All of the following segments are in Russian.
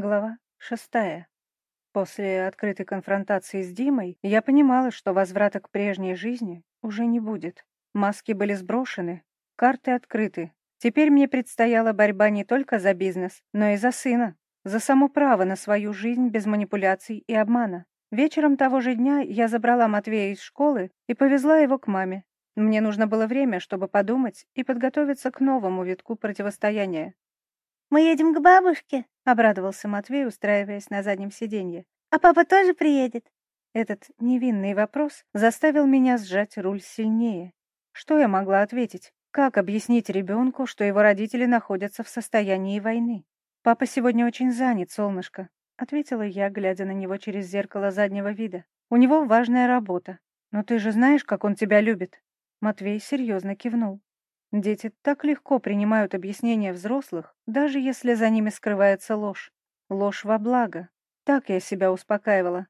Глава шестая. После открытой конфронтации с Димой я понимала, что возврата к прежней жизни уже не будет. Маски были сброшены, карты открыты. Теперь мне предстояла борьба не только за бизнес, но и за сына, за само право на свою жизнь без манипуляций и обмана. Вечером того же дня я забрала Матвея из школы и повезла его к маме. Мне нужно было время, чтобы подумать и подготовиться к новому витку противостояния. «Мы едем к бабушке», — обрадовался Матвей, устраиваясь на заднем сиденье. «А папа тоже приедет?» Этот невинный вопрос заставил меня сжать руль сильнее. Что я могла ответить? Как объяснить ребенку, что его родители находятся в состоянии войны? «Папа сегодня очень занят, солнышко», — ответила я, глядя на него через зеркало заднего вида. «У него важная работа. Но ты же знаешь, как он тебя любит». Матвей серьезно кивнул. Дети так легко принимают объяснения взрослых, даже если за ними скрывается ложь. Ложь во благо. Так я себя успокаивала.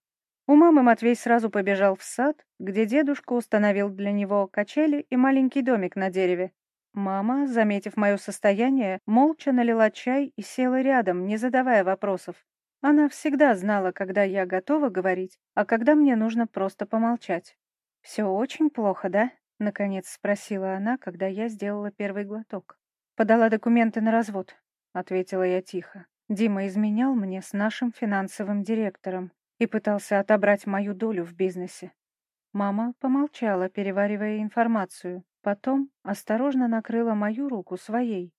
У мамы Матвей сразу побежал в сад, где дедушка установил для него качели и маленький домик на дереве. Мама, заметив мое состояние, молча налила чай и села рядом, не задавая вопросов. Она всегда знала, когда я готова говорить, а когда мне нужно просто помолчать. «Все очень плохо, да?» Наконец спросила она, когда я сделала первый глоток. «Подала документы на развод», — ответила я тихо. «Дима изменял мне с нашим финансовым директором и пытался отобрать мою долю в бизнесе». Мама помолчала, переваривая информацию. Потом осторожно накрыла мою руку своей.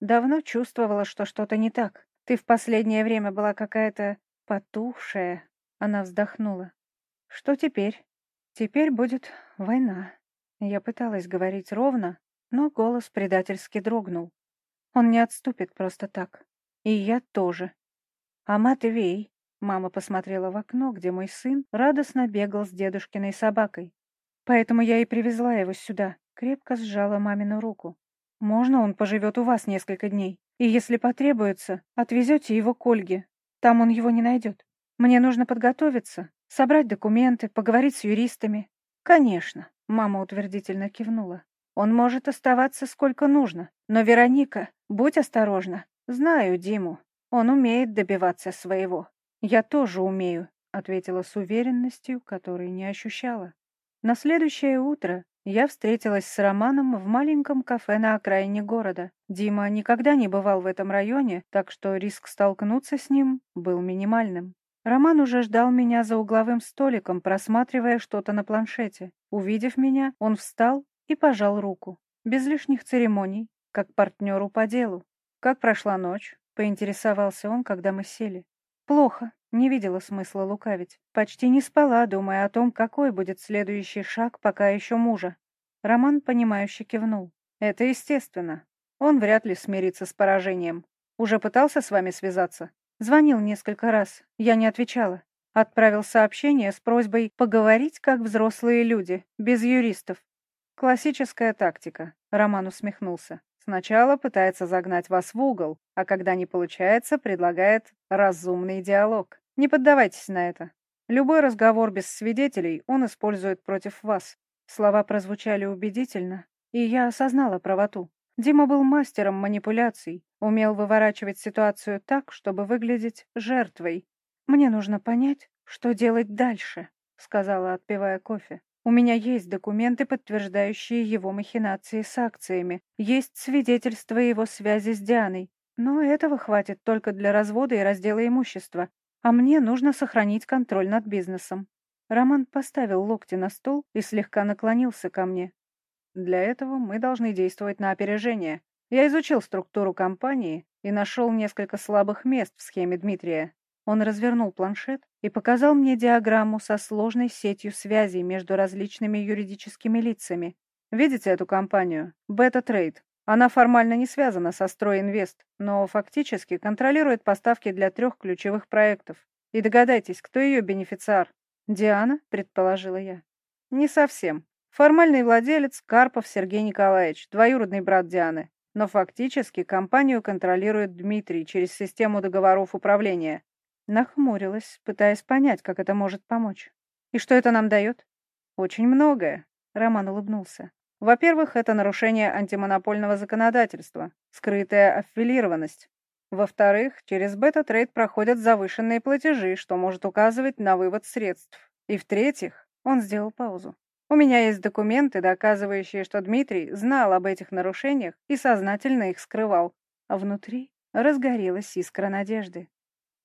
«Давно чувствовала, что что-то не так. Ты в последнее время была какая-то потухшая». Она вздохнула. «Что теперь?» «Теперь будет война». Я пыталась говорить ровно, но голос предательски дрогнул. Он не отступит просто так. И я тоже. А Матвей... Мама посмотрела в окно, где мой сын радостно бегал с дедушкиной собакой. Поэтому я и привезла его сюда, крепко сжала мамину руку. Можно он поживет у вас несколько дней? И если потребуется, отвезете его к Ольге. Там он его не найдет. Мне нужно подготовиться, собрать документы, поговорить с юристами. Конечно. Мама утвердительно кивнула. Он может оставаться сколько нужно. Но, Вероника, будь осторожна. Знаю Диму. Он умеет добиваться своего. Я тоже умею, ответила с уверенностью, которой не ощущала. На следующее утро я встретилась с Романом в маленьком кафе на окраине города. Дима никогда не бывал в этом районе, так что риск столкнуться с ним был минимальным. Роман уже ждал меня за угловым столиком, просматривая что-то на планшете. Увидев меня, он встал и пожал руку. Без лишних церемоний, как партнеру по делу. «Как прошла ночь?» — поинтересовался он, когда мы сели. «Плохо. Не видела смысла лукавить. Почти не спала, думая о том, какой будет следующий шаг, пока еще мужа». Роман, понимающе кивнул. «Это естественно. Он вряд ли смирится с поражением. Уже пытался с вами связаться?» Звонил несколько раз, я не отвечала. Отправил сообщение с просьбой поговорить как взрослые люди, без юристов. Классическая тактика, Роман усмехнулся. Сначала пытается загнать вас в угол, а когда не получается, предлагает разумный диалог. Не поддавайтесь на это. Любой разговор без свидетелей он использует против вас. Слова прозвучали убедительно, и я осознала правоту. Дима был мастером манипуляций, умел выворачивать ситуацию так, чтобы выглядеть жертвой. «Мне нужно понять, что делать дальше», — сказала, отпивая кофе. «У меня есть документы, подтверждающие его махинации с акциями, есть свидетельство его связи с Дианой, но этого хватит только для развода и раздела имущества, а мне нужно сохранить контроль над бизнесом». Роман поставил локти на стол и слегка наклонился ко мне. Для этого мы должны действовать на опережение. Я изучил структуру компании и нашел несколько слабых мест в схеме Дмитрия. Он развернул планшет и показал мне диаграмму со сложной сетью связей между различными юридическими лицами. Видите эту компанию? Beta Trade. Она формально не связана со Стройинвест, но фактически контролирует поставки для трех ключевых проектов. И догадайтесь, кто ее бенефициар? Диана, предположила я. Не совсем. Формальный владелец Карпов Сергей Николаевич, двоюродный брат Дианы. Но фактически компанию контролирует Дмитрий через систему договоров управления. Нахмурилась, пытаясь понять, как это может помочь. И что это нам дает? Очень многое. Роман улыбнулся. Во-первых, это нарушение антимонопольного законодательства, скрытая аффилированность. Во-вторых, через бета-трейд проходят завышенные платежи, что может указывать на вывод средств. И в-третьих, он сделал паузу. У меня есть документы, доказывающие, что Дмитрий знал об этих нарушениях и сознательно их скрывал. А внутри разгорелась искра надежды.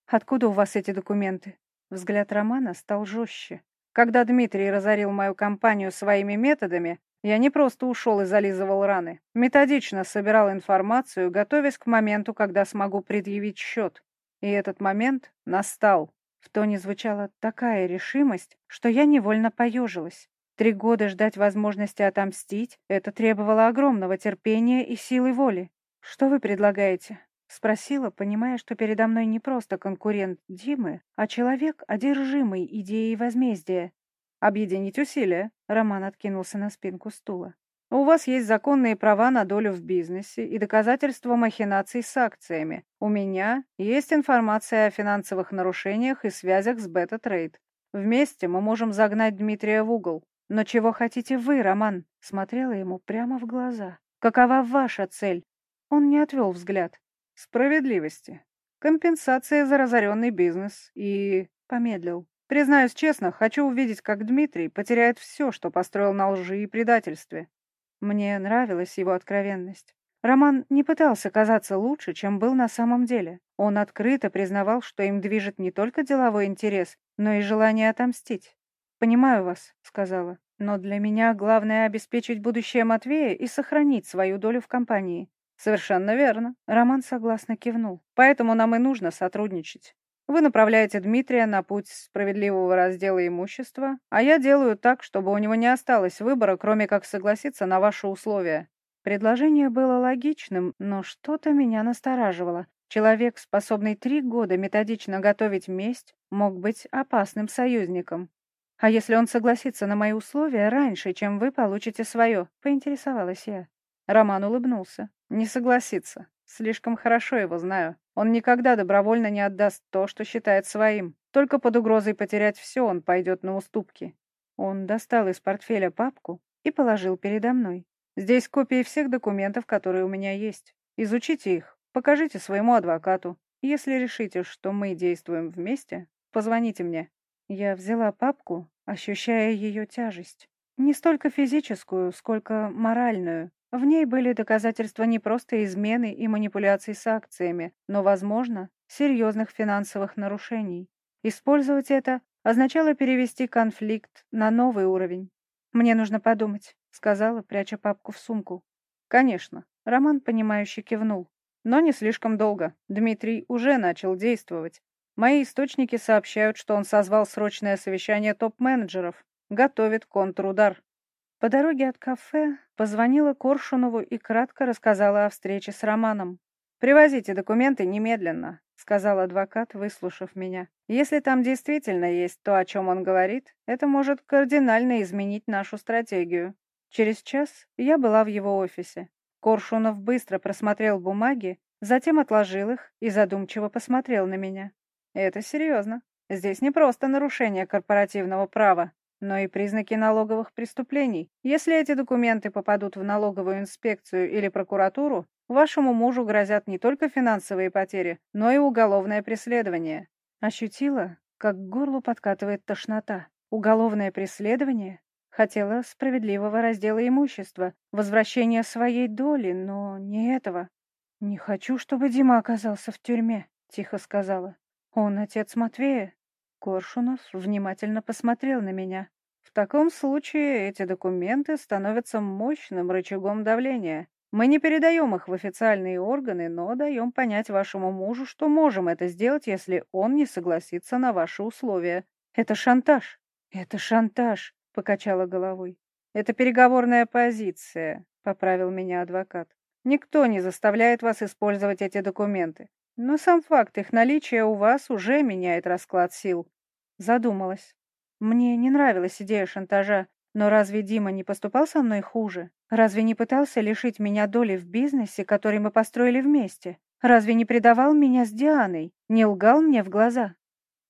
«Откуда у вас эти документы?» Взгляд Романа стал жестче. Когда Дмитрий разорил мою компанию своими методами, я не просто ушел и зализывал раны. Методично собирал информацию, готовясь к моменту, когда смогу предъявить счет. И этот момент настал. В тоне звучала такая решимость, что я невольно поежилась. Три года ждать возможности отомстить — это требовало огромного терпения и силы воли. «Что вы предлагаете?» — спросила, понимая, что передо мной не просто конкурент Димы, а человек, одержимый идеей возмездия. «Объединить усилия», — Роман откинулся на спинку стула. «У вас есть законные права на долю в бизнесе и доказательства махинаций с акциями. У меня есть информация о финансовых нарушениях и связях с Бета-Трейд. Вместе мы можем загнать Дмитрия в угол. Но чего хотите вы, Роман?» Смотрела ему прямо в глаза. «Какова ваша цель?» Он не отвел взгляд. «Справедливости. Компенсация за разоренный бизнес и...» Помедлил. Признаюсь честно, хочу увидеть, как Дмитрий потеряет все, что построил на лжи и предательстве. Мне нравилась его откровенность. Роман не пытался казаться лучше, чем был на самом деле. Он открыто признавал, что им движет не только деловой интерес, но и желание отомстить. «Понимаю вас», — сказала, — «но для меня главное обеспечить будущее Матвея и сохранить свою долю в компании». «Совершенно верно», — Роман согласно кивнул. «Поэтому нам и нужно сотрудничать. Вы направляете Дмитрия на путь справедливого раздела имущества, а я делаю так, чтобы у него не осталось выбора, кроме как согласиться на ваши условия. Предложение было логичным, но что-то меня настораживало. Человек, способный три года методично готовить месть, мог быть опасным союзником. А если он согласится на мои условия раньше, чем вы получите свое, поинтересовалась я. Роман улыбнулся. Не согласится. Слишком хорошо его знаю. Он никогда добровольно не отдаст то, что считает своим. Только под угрозой потерять все он пойдет на уступки. Он достал из портфеля папку и положил передо мной. Здесь копии всех документов, которые у меня есть. Изучите их, покажите своему адвокату. Если решите, что мы действуем вместе, позвоните мне. Я взяла папку, ощущая ее тяжесть. Не столько физическую, сколько моральную. В ней были доказательства не просто измены и манипуляций с акциями, но, возможно, серьезных финансовых нарушений. Использовать это означало перевести конфликт на новый уровень. «Мне нужно подумать», — сказала, пряча папку в сумку. «Конечно», — Роман, понимающе кивнул. «Но не слишком долго. Дмитрий уже начал действовать. Мои источники сообщают, что он созвал срочное совещание топ-менеджеров, готовит контрудар. По дороге от кафе позвонила Коршунову и кратко рассказала о встрече с Романом. «Привозите документы немедленно», — сказал адвокат, выслушав меня. «Если там действительно есть то, о чем он говорит, это может кардинально изменить нашу стратегию». Через час я была в его офисе. Коршунов быстро просмотрел бумаги, затем отложил их и задумчиво посмотрел на меня. «Это серьезно. Здесь не просто нарушение корпоративного права но и признаки налоговых преступлений. Если эти документы попадут в налоговую инспекцию или прокуратуру, вашему мужу грозят не только финансовые потери, но и уголовное преследование. Ощутила, как к горлу подкатывает тошнота. Уголовное преследование? Хотела справедливого раздела имущества, возвращения своей доли, но не этого. «Не хочу, чтобы Дима оказался в тюрьме», — тихо сказала. «Он отец Матвея. Коршунов внимательно посмотрел на меня. В таком случае эти документы становятся мощным рычагом давления. Мы не передаем их в официальные органы, но даем понять вашему мужу, что можем это сделать, если он не согласится на ваши условия. Это шантаж. Это шантаж, покачала головой. Это переговорная позиция, поправил меня адвокат. Никто не заставляет вас использовать эти документы. Но сам факт их наличия у вас уже меняет расклад сил. Задумалась. Мне не нравилась идея шантажа, но разве Дима не поступал со мной хуже? Разве не пытался лишить меня доли в бизнесе, который мы построили вместе? Разве не предавал меня с Дианой? Не лгал мне в глаза?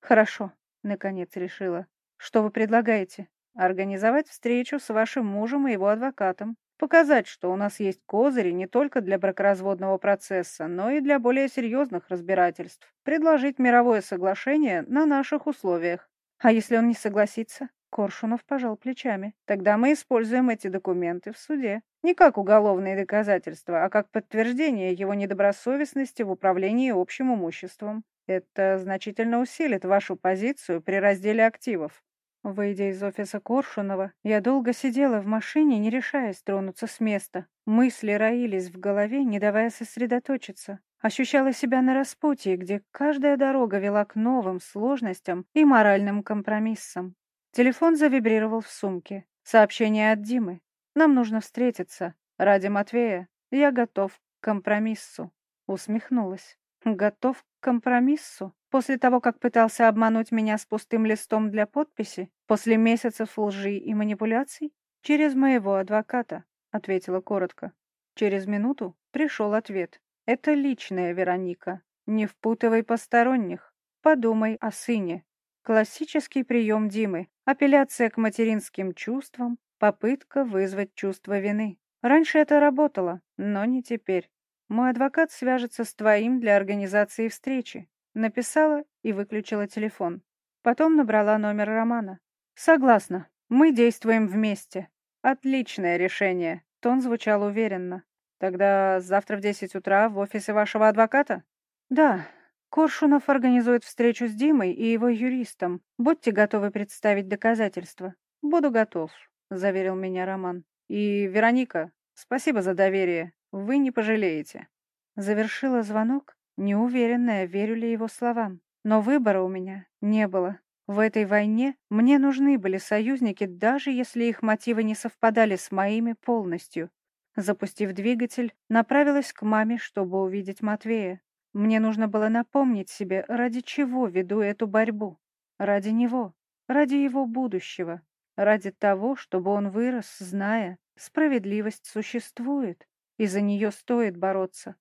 Хорошо, наконец решила. Что вы предлагаете? Организовать встречу с вашим мужем и его адвокатом. Показать, что у нас есть козыри не только для бракоразводного процесса, но и для более серьезных разбирательств. Предложить мировое соглашение на наших условиях. А если он не согласится? Коршунов пожал плечами. Тогда мы используем эти документы в суде. Не как уголовные доказательства, а как подтверждение его недобросовестности в управлении общим имуществом. Это значительно усилит вашу позицию при разделе активов. Выйдя из офиса Коршунова, я долго сидела в машине, не решаясь тронуться с места. Мысли роились в голове, не давая сосредоточиться. Ощущала себя на распутье, где каждая дорога вела к новым сложностям и моральным компромиссам. Телефон завибрировал в сумке. Сообщение от Димы. Нам нужно встретиться. Ради Матвея я готов к компромиссу. Усмехнулась. Готов к компромиссу? После того, как пытался обмануть меня с пустым листом для подписи? После месяцев лжи и манипуляций? Через моего адвоката, ответила коротко. Через минуту пришел ответ. Это личная Вероника. Не впутывай посторонних. Подумай о сыне. Классический прием Димы. Апелляция к материнским чувствам, попытка вызвать чувство вины. Раньше это работало, но не теперь. Мой адвокат свяжется с твоим для организации встречи. Написала и выключила телефон. Потом набрала номер Романа. Согласна. Мы действуем вместе. Отличное решение. Тон звучал уверенно. Тогда завтра в десять утра в офисе вашего адвоката? Да, Коршунов организует встречу с Димой и его юристом. Будьте готовы представить доказательства. Буду готов, заверил меня Роман. И Вероника, спасибо за доверие. Вы не пожалеете. Завершила звонок, неуверенная, верю ли его словам. Но выбора у меня не было. В этой войне мне нужны были союзники, даже если их мотивы не совпадали с моими полностью. Запустив двигатель, направилась к маме, чтобы увидеть Матвея. Мне нужно было напомнить себе, ради чего веду эту борьбу. Ради него, ради его будущего, ради того, чтобы он вырос, зная, справедливость существует, и за нее стоит бороться.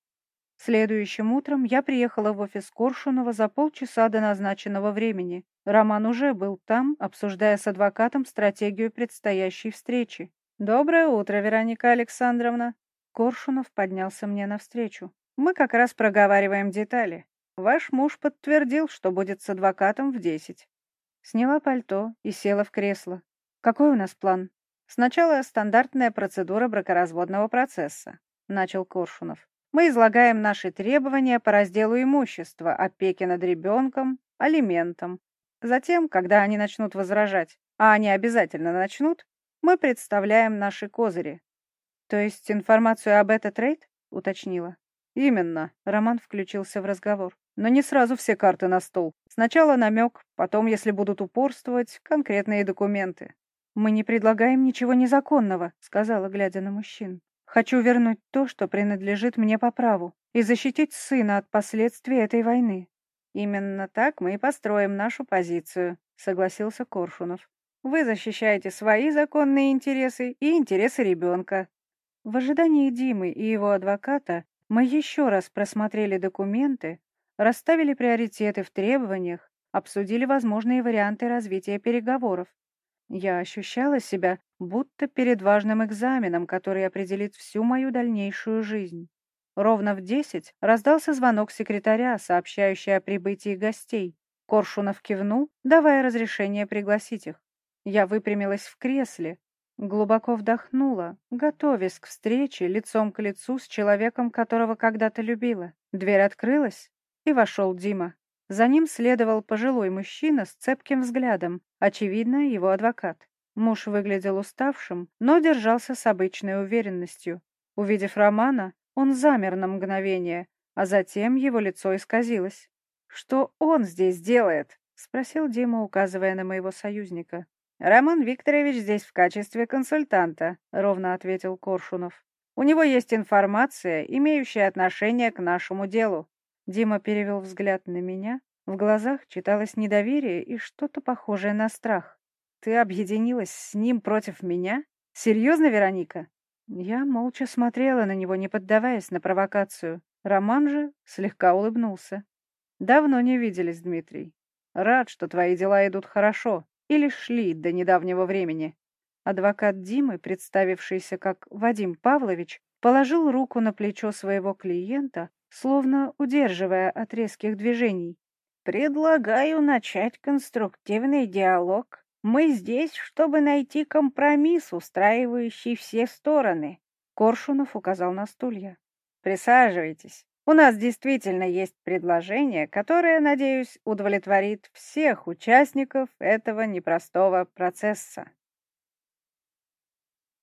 Следующим утром я приехала в офис Коршунова за полчаса до назначенного времени. Роман уже был там, обсуждая с адвокатом стратегию предстоящей встречи. «Доброе утро, Вероника Александровна!» Коршунов поднялся мне навстречу. Мы как раз проговариваем детали. Ваш муж подтвердил, что будет с адвокатом в десять. Сняла пальто и села в кресло. Какой у нас план? Сначала стандартная процедура бракоразводного процесса, начал Коршунов. Мы излагаем наши требования по разделу имущества, опеки над ребенком, алиментам. Затем, когда они начнут возражать, а они обязательно начнут, мы представляем наши козыри. То есть информацию об этот рейд? уточнила. «Именно», — Роман включился в разговор. «Но не сразу все карты на стол. Сначала намек, потом, если будут упорствовать, конкретные документы». «Мы не предлагаем ничего незаконного», — сказала, глядя на мужчин. «Хочу вернуть то, что принадлежит мне по праву, и защитить сына от последствий этой войны». «Именно так мы и построим нашу позицию», — согласился Коршунов. «Вы защищаете свои законные интересы и интересы ребенка». В ожидании Димы и его адвоката мы еще раз просмотрели документы, расставили приоритеты в требованиях, обсудили возможные варианты развития переговоров. Я ощущала себя будто перед важным экзаменом, который определит всю мою дальнейшую жизнь. Ровно в десять раздался звонок секретаря, сообщающий о прибытии гостей. Коршунов кивнул, давая разрешение пригласить их. Я выпрямилась в кресле, Глубоко вдохнула, готовясь к встрече лицом к лицу с человеком, которого когда-то любила. Дверь открылась, и вошел Дима. За ним следовал пожилой мужчина с цепким взглядом, очевидно, его адвокат. Муж выглядел уставшим, но держался с обычной уверенностью. Увидев Романа, он замер на мгновение, а затем его лицо исказилось. «Что он здесь делает?» — спросил Дима, указывая на моего союзника. «Роман Викторович здесь в качестве консультанта», — ровно ответил Коршунов. «У него есть информация, имеющая отношение к нашему делу». Дима перевел взгляд на меня. В глазах читалось недоверие и что-то похожее на страх. «Ты объединилась с ним против меня? Серьезно, Вероника?» Я молча смотрела на него, не поддаваясь на провокацию. Роман же слегка улыбнулся. «Давно не виделись, Дмитрий. Рад, что твои дела идут хорошо или шли до недавнего времени. Адвокат Димы, представившийся как Вадим Павлович, положил руку на плечо своего клиента, словно удерживая от резких движений. «Предлагаю начать конструктивный диалог. Мы здесь, чтобы найти компромисс, устраивающий все стороны». Коршунов указал на стулья. «Присаживайтесь. У нас действительно есть предложение, которое, надеюсь, удовлетворит всех участников этого непростого процесса».